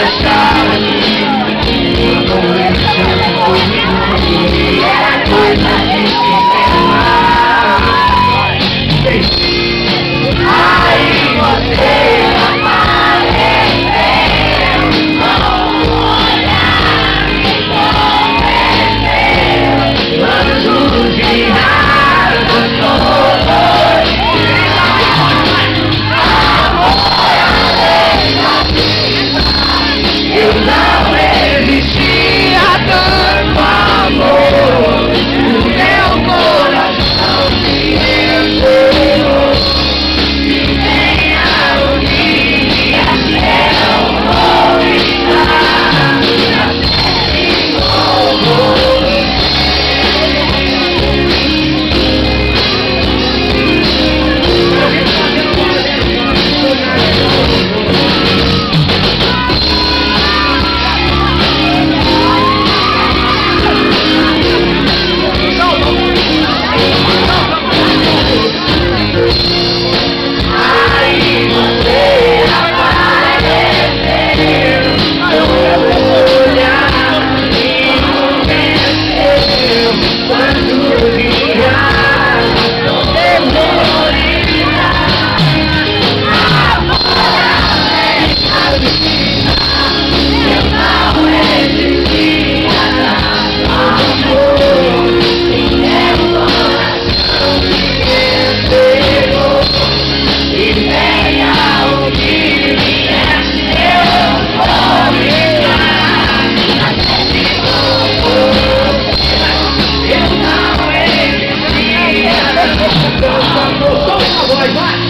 the show. like that.